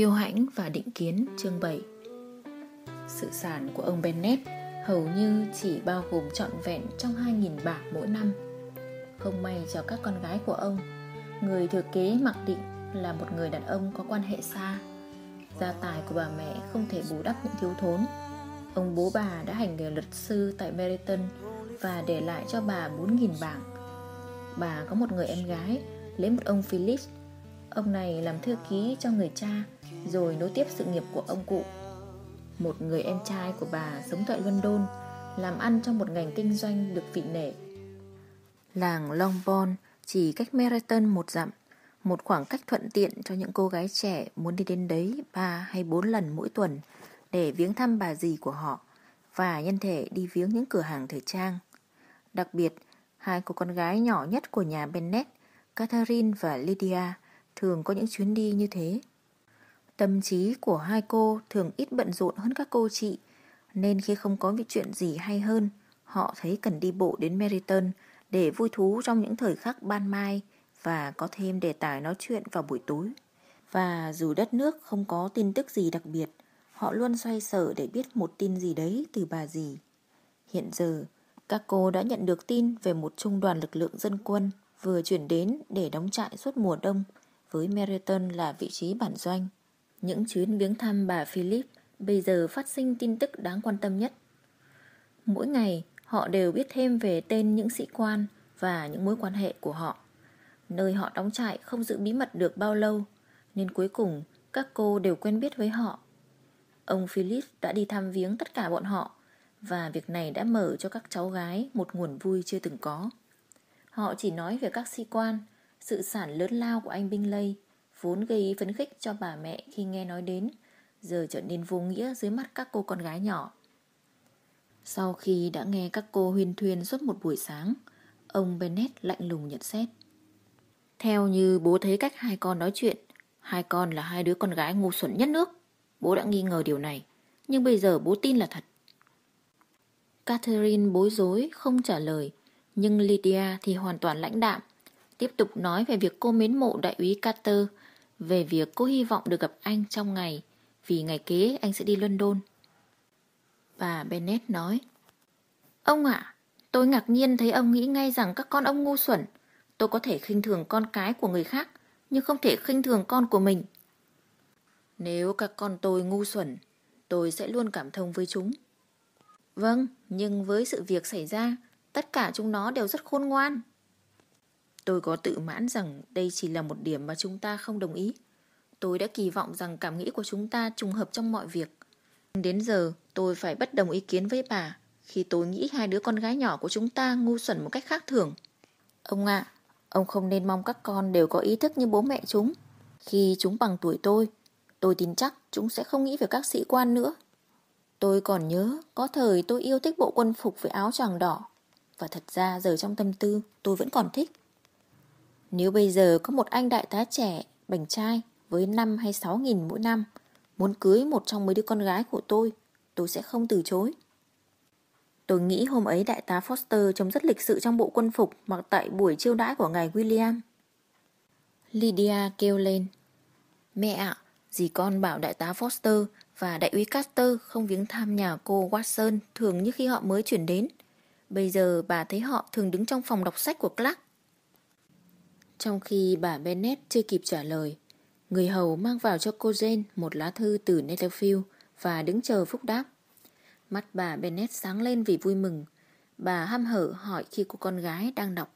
Kiêu hãnh và định kiến chương 7 Sự sản của ông Bennett hầu như chỉ bao gồm trọn vẹn trong 2.000 bảng mỗi năm. Không may cho các con gái của ông, người thừa kế mặc định là một người đàn ông có quan hệ xa. Gia tài của bà mẹ không thể bù đắp những thiếu thốn. Ông bố bà đã hành nghề luật sư tại Meriton và để lại cho bà 4.000 bảng. Bà có một người em gái, lấy một ông Philip. Ông này làm thư ký cho người cha, rồi nối tiếp sự nghiệp của ông cụ. Một người em trai của bà sống tại London, làm ăn trong một ngành kinh doanh được vị nể. Làng Longbourn chỉ cách Meriton một dặm, một khoảng cách thuận tiện cho những cô gái trẻ muốn đi đến đấy ba hay bốn lần mỗi tuần để viếng thăm bà dì của họ và nhân thể đi viếng những cửa hàng thời trang. Đặc biệt, hai cô con gái nhỏ nhất của nhà Bennett, Catherine và Lydia, thường có những chuyến đi như thế. Tâm trí của hai cô thường ít bận rộn hơn các cô chị, nên khi không có việc chuyện gì hay hơn, họ thấy cần đi bộ đến Meriton để vui thú trong những thời khắc ban mai và có thêm đề tài nói chuyện vào buổi tối. Và dù đất nước không có tin tức gì đặc biệt, họ luôn xoay sở để biết một tin gì đấy từ bà gì. Hiện giờ, các cô đã nhận được tin về một trung đoàn lực lượng dân quân vừa chuyển đến để đóng trại suốt mùa đông với Meriton là vị trí bản doanh. Những chuyến viếng thăm bà Philip bây giờ phát sinh tin tức đáng quan tâm nhất. Mỗi ngày, họ đều biết thêm về tên những sĩ quan và những mối quan hệ của họ. Nơi họ đóng trại không giữ bí mật được bao lâu, nên cuối cùng các cô đều quen biết với họ. Ông Philip đã đi thăm viếng tất cả bọn họ và việc này đã mở cho các cháu gái một nguồn vui chưa từng có. Họ chỉ nói về các sĩ quan, sự sản lớn lao của anh Binh Lây, vốn gây phấn khích cho bà mẹ khi nghe nói đến, giờ trở nên vô nghĩa dưới mắt các cô con gái nhỏ. Sau khi đã nghe các cô huyên thuyên suốt một buổi sáng, ông Bennett lạnh lùng nhận xét. Theo như bố thấy cách hai con nói chuyện, hai con là hai đứa con gái ngu xuẩn nhất nước. Bố đã nghi ngờ điều này, nhưng bây giờ bố tin là thật. Catherine bối rối không trả lời, nhưng Lydia thì hoàn toàn lãnh đạm, tiếp tục nói về việc cô mến mộ đại úy Carter, về việc cô hy vọng được gặp anh trong ngày, vì ngày kế anh sẽ đi London. Bà Bennett nói, Ông ạ, tôi ngạc nhiên thấy ông nghĩ ngay rằng các con ông ngu xuẩn. Tôi có thể khinh thường con cái của người khác, nhưng không thể khinh thường con của mình. Nếu các con tôi ngu xuẩn, tôi sẽ luôn cảm thông với chúng. Vâng, nhưng với sự việc xảy ra, tất cả chúng nó đều rất khôn ngoan. Tôi có tự mãn rằng đây chỉ là một điểm mà chúng ta không đồng ý. Tôi đã kỳ vọng rằng cảm nghĩ của chúng ta trùng hợp trong mọi việc. Đến giờ tôi phải bất đồng ý kiến với bà khi tôi nghĩ hai đứa con gái nhỏ của chúng ta ngu xuẩn một cách khác thường. Ông ạ, ông không nên mong các con đều có ý thức như bố mẹ chúng. Khi chúng bằng tuổi tôi, tôi tin chắc chúng sẽ không nghĩ về các sĩ quan nữa. Tôi còn nhớ có thời tôi yêu thích bộ quân phục với áo choàng đỏ và thật ra giờ trong tâm tư tôi vẫn còn thích. Nếu bây giờ có một anh đại tá trẻ, bảnh trai với 5 hay 6 nghìn mỗi năm muốn cưới một trong mấy đứa con gái của tôi, tôi sẽ không từ chối. Tôi nghĩ hôm ấy đại tá Foster trông rất lịch sự trong bộ quân phục mặc tại buổi chiêu đãi của ngài William. Lydia kêu lên. Mẹ ạ, dì con bảo đại tá Foster và đại úy Carter không viếng thăm nhà cô Watson thường như khi họ mới chuyển đến. Bây giờ bà thấy họ thường đứng trong phòng đọc sách của Clark. Trong khi bà Bennett chưa kịp trả lời, người hầu mang vào cho cô Jane một lá thư từ Netherfield và đứng chờ phúc đáp. Mắt bà Bennett sáng lên vì vui mừng. Bà hăm hở hỏi khi cô con gái đang đọc.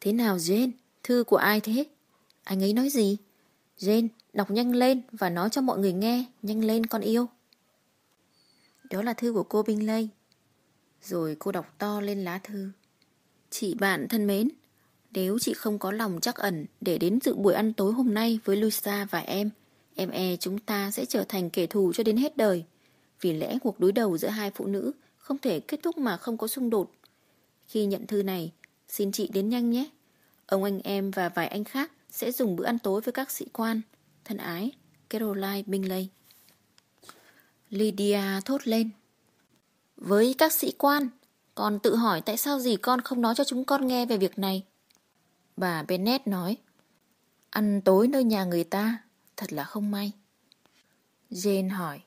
Thế nào Jane? Thư của ai thế? Anh ấy nói gì? Jane, đọc nhanh lên và nói cho mọi người nghe. Nhanh lên con yêu. Đó là thư của cô Bingley. Rồi cô đọc to lên lá thư. Chị bạn thân mến, nếu chị không có lòng chắc ẩn để đến dự buổi ăn tối hôm nay với Luisa và em, em e chúng ta sẽ trở thành kẻ thù cho đến hết đời. Vì lẽ cuộc đối đầu giữa hai phụ nữ không thể kết thúc mà không có xung đột. Khi nhận thư này, xin chị đến nhanh nhé. Ông anh em và vài anh khác sẽ dùng bữa ăn tối với các sĩ quan. Thân ái, Caroline Bingley. Lydia thốt lên. Với các sĩ quan, con tự hỏi tại sao gì con không nói cho chúng con nghe về việc này. Bà Bennett nói. Ăn tối nơi nhà người ta, thật là không may. Jane hỏi.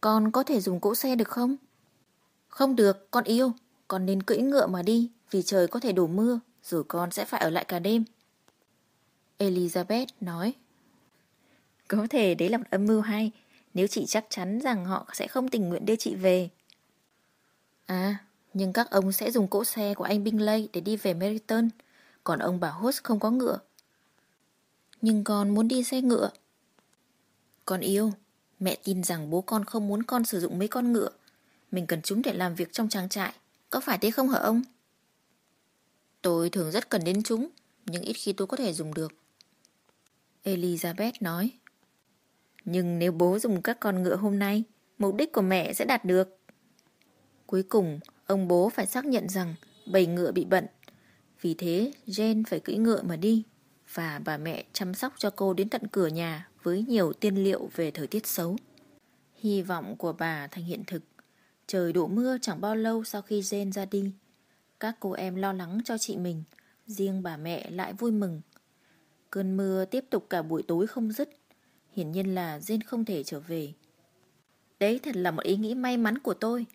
Con có thể dùng cỗ xe được không? Không được, con yêu. Con nên cưỡi ngựa mà đi, vì trời có thể đổ mưa, rồi con sẽ phải ở lại cả đêm. Elizabeth nói. Có thể đấy là một âm mưu hay, nếu chị chắc chắn rằng họ sẽ không tình nguyện đưa chị về. À, nhưng các ông sẽ dùng cỗ xe của anh Bingley để đi về Meriton, còn ông bà hốt không có ngựa. Nhưng con muốn đi xe ngựa. Con yêu, mẹ tin rằng bố con không muốn con sử dụng mấy con ngựa. Mình cần chúng để làm việc trong trang trại. Có phải thế không hả ông? Tôi thường rất cần đến chúng, nhưng ít khi tôi có thể dùng được. Elizabeth nói. Nhưng nếu bố dùng các con ngựa hôm nay, mục đích của mẹ sẽ đạt được. Cuối cùng, ông bố phải xác nhận rằng bầy ngựa bị bận. Vì thế, Jen phải cưỡi ngựa mà đi. Và bà mẹ chăm sóc cho cô đến tận cửa nhà với nhiều tiên liệu về thời tiết xấu. Hy vọng của bà thành hiện thực. Trời đổ mưa chẳng bao lâu sau khi Jen ra đi. Các cô em lo lắng cho chị mình, riêng bà mẹ lại vui mừng. Cơn mưa tiếp tục cả buổi tối không dứt. Hiển nhiên là Jen không thể trở về. Đấy thật là một ý nghĩ may mắn của tôi.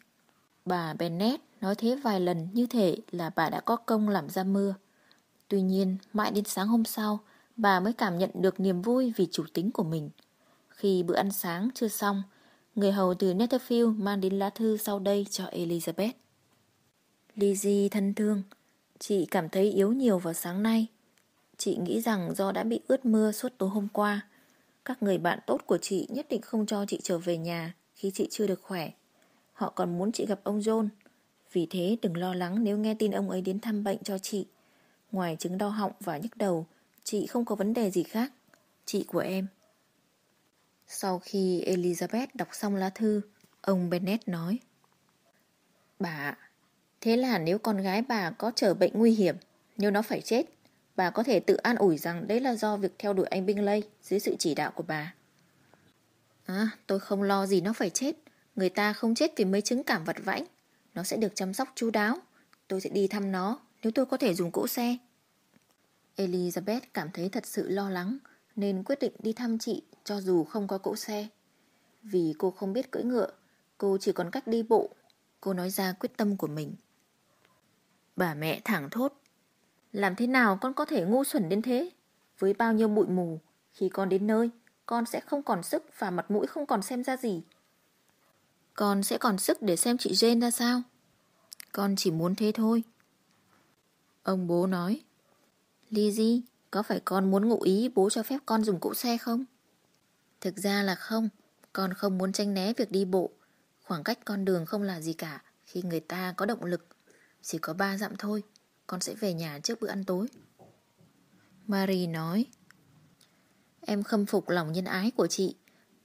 Bà Bennett nói thế vài lần như thể là bà đã có công làm ra mưa. Tuy nhiên, mãi đến sáng hôm sau, bà mới cảm nhận được niềm vui vì chủ tính của mình. Khi bữa ăn sáng chưa xong, người hầu từ Netherfield mang đến lá thư sau đây cho Elizabeth. Lizzie thân thương, chị cảm thấy yếu nhiều vào sáng nay. Chị nghĩ rằng do đã bị ướt mưa suốt tối hôm qua, các người bạn tốt của chị nhất định không cho chị trở về nhà khi chị chưa được khỏe. Họ còn muốn chị gặp ông John. Vì thế đừng lo lắng nếu nghe tin ông ấy đến thăm bệnh cho chị. Ngoài chứng đau họng và nhức đầu, chị không có vấn đề gì khác. Chị của em. Sau khi Elizabeth đọc xong lá thư, ông Bennett nói. Bà, thế là nếu con gái bà có trở bệnh nguy hiểm, nếu nó phải chết, bà có thể tự an ủi rằng đấy là do việc theo đuổi anh Bingley dưới sự chỉ đạo của bà. À, tôi không lo gì nó phải chết. Người ta không chết vì mấy chứng cảm vật vãnh. Nó sẽ được chăm sóc chu đáo. Tôi sẽ đi thăm nó nếu tôi có thể dùng cỗ xe. Elizabeth cảm thấy thật sự lo lắng nên quyết định đi thăm chị cho dù không có cỗ xe. Vì cô không biết cưỡi ngựa, cô chỉ còn cách đi bộ. Cô nói ra quyết tâm của mình. Bà mẹ thẳng thốt. Làm thế nào con có thể ngu xuẩn đến thế? Với bao nhiêu bụi mù, khi con đến nơi, con sẽ không còn sức và mặt mũi không còn xem ra gì. Con sẽ còn sức để xem chị Jane ra sao? Con chỉ muốn thế thôi. Ông bố nói. Lizzie, có phải con muốn ngụ ý bố cho phép con dùng cỗ xe không? Thực ra là không. Con không muốn tranh né việc đi bộ. Khoảng cách con đường không là gì cả khi người ta có động lực. Chỉ có ba dặm thôi. Con sẽ về nhà trước bữa ăn tối. Marie nói. Em khâm phục lòng nhân ái của chị.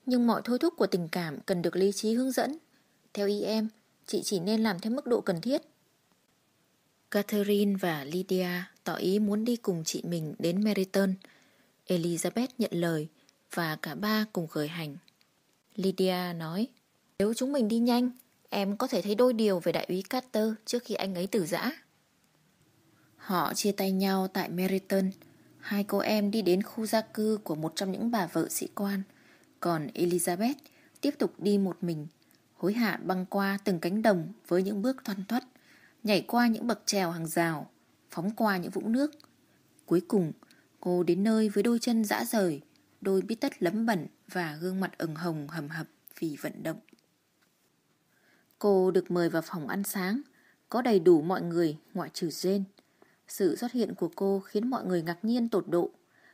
Nhưng mọi thôi thúc của tình cảm cần được lý trí hướng dẫn. Theo ý em, chị chỉ nên làm theo mức độ cần thiết. Catherine và Lydia tỏ ý muốn đi cùng chị mình đến Meriton. Elizabeth nhận lời và cả ba cùng khởi hành. Lydia nói, nếu chúng mình đi nhanh, em có thể thấy đôi điều về đại úy Carter trước khi anh ấy tử giã. Họ chia tay nhau tại Meriton. Hai cô em đi đến khu gia cư của một trong những bà vợ sĩ quan. Còn Elizabeth tiếp tục đi một mình hối hạ băng qua từng cánh đồng với những bước thoăn thoắt, nhảy qua những bậc trèo hàng rào, phóng qua những vũng nước. Cuối cùng, cô đến nơi với đôi chân dã rời, đôi bít tất lấm bẩn và gương mặt ửng hồng hầm hập vì vận động. Cô được mời vào phòng ăn sáng, có đầy đủ mọi người ngoại trừ Jane. Sự xuất hiện của cô khiến mọi người ngạc nhiên tột độ.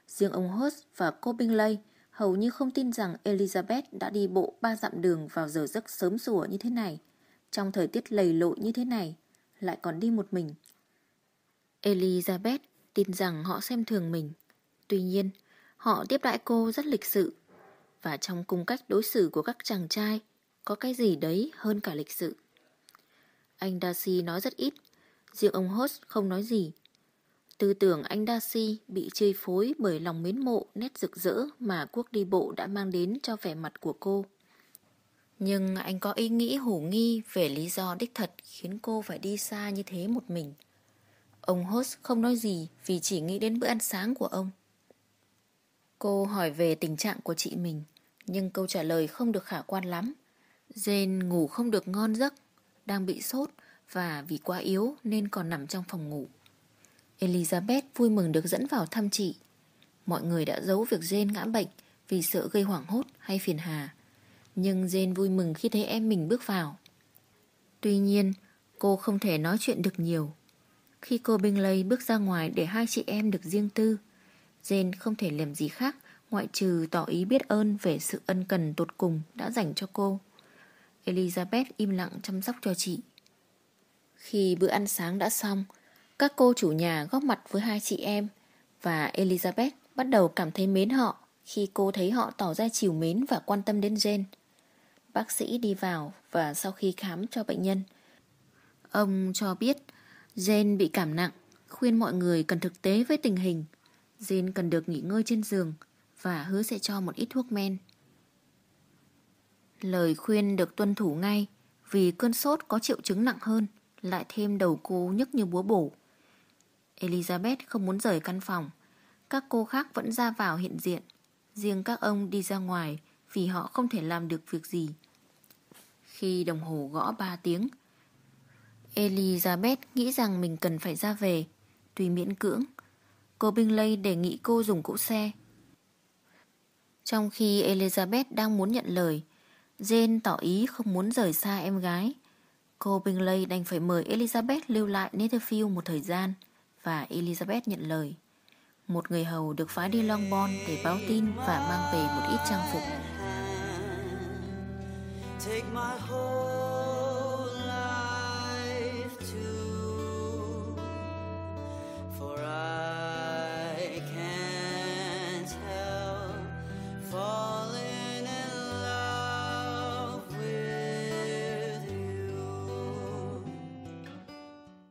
Riêng ông Host và cô Bingley hầu như không tin rằng Elizabeth đã đi bộ ba dặm đường vào giờ giấc sớm sủa như thế này, trong thời tiết lầy lội như thế này, lại còn đi một mình. Elizabeth tin rằng họ xem thường mình. Tuy nhiên, họ tiếp đãi cô rất lịch sự. Và trong cung cách đối xử của các chàng trai, có cái gì đấy hơn cả lịch sự. Anh Darcy nói rất ít, riêng ông Host không nói gì. Tư tưởng anh Darcy bị chơi phối bởi lòng mến mộ nét rực rỡ mà cuộc đi bộ đã mang đến cho vẻ mặt của cô. Nhưng anh có ý nghĩ hổ nghi về lý do đích thật khiến cô phải đi xa như thế một mình. Ông Host không nói gì vì chỉ nghĩ đến bữa ăn sáng của ông. Cô hỏi về tình trạng của chị mình, Nhưng câu trả lời không được khả quan lắm. Jane ngủ không được ngon giấc, đang bị sốt và vì quá yếu nên còn nằm trong phòng ngủ. Elizabeth vui mừng được dẫn vào thăm chị. Mọi người đã giấu việc Jane ngã bệnh vì sợ gây hoảng hốt hay phiền hà. Nhưng Jane vui mừng khi thấy em mình bước vào. Tuy nhiên, cô không thể nói chuyện được nhiều. Khi cô Bingley bước ra ngoài để hai chị em được riêng tư, Jane không thể làm gì khác ngoại trừ tỏ ý biết ơn về sự ân cần tột cùng đã dành cho cô. Elizabeth im lặng chăm sóc cho chị. Khi bữa ăn sáng đã xong, các cô chủ nhà góp mặt với hai chị em và Elizabeth bắt đầu cảm thấy mến họ khi cô thấy họ tỏ ra chiều mến và quan tâm đến Jane. Bác sĩ đi vào và sau khi khám cho bệnh nhân, ông cho biết Jane bị cảm nặng, khuyên mọi người cần thực tế với tình hình. Jane cần được nghỉ ngơi trên giường và hứa sẽ cho một ít thuốc men. Lời khuyên được tuân thủ ngay vì cơn sốt có triệu chứng nặng hơn, lại thêm đầu cô nhức như búa bổ. Elizabeth không muốn rời căn phòng. Các cô khác vẫn ra vào hiện diện. Riêng các ông đi ra ngoài vì họ không thể làm được việc gì. Khi đồng hồ gõ 3 tiếng, Elizabeth nghĩ rằng mình cần phải ra về, tuy miễn cưỡng. Cô Bingley đề nghị cô dùng cỗ xe. Trong khi Elizabeth đang muốn nhận lời, Jane tỏ ý không muốn rời xa em gái. Cô Bingley đành phải mời Elizabeth lưu lại Netherfield một thời gian và Elizabeth nhận lời. Một người hầu được phái đi Longbourn để báo tin và mang về một ít trang phục. Take my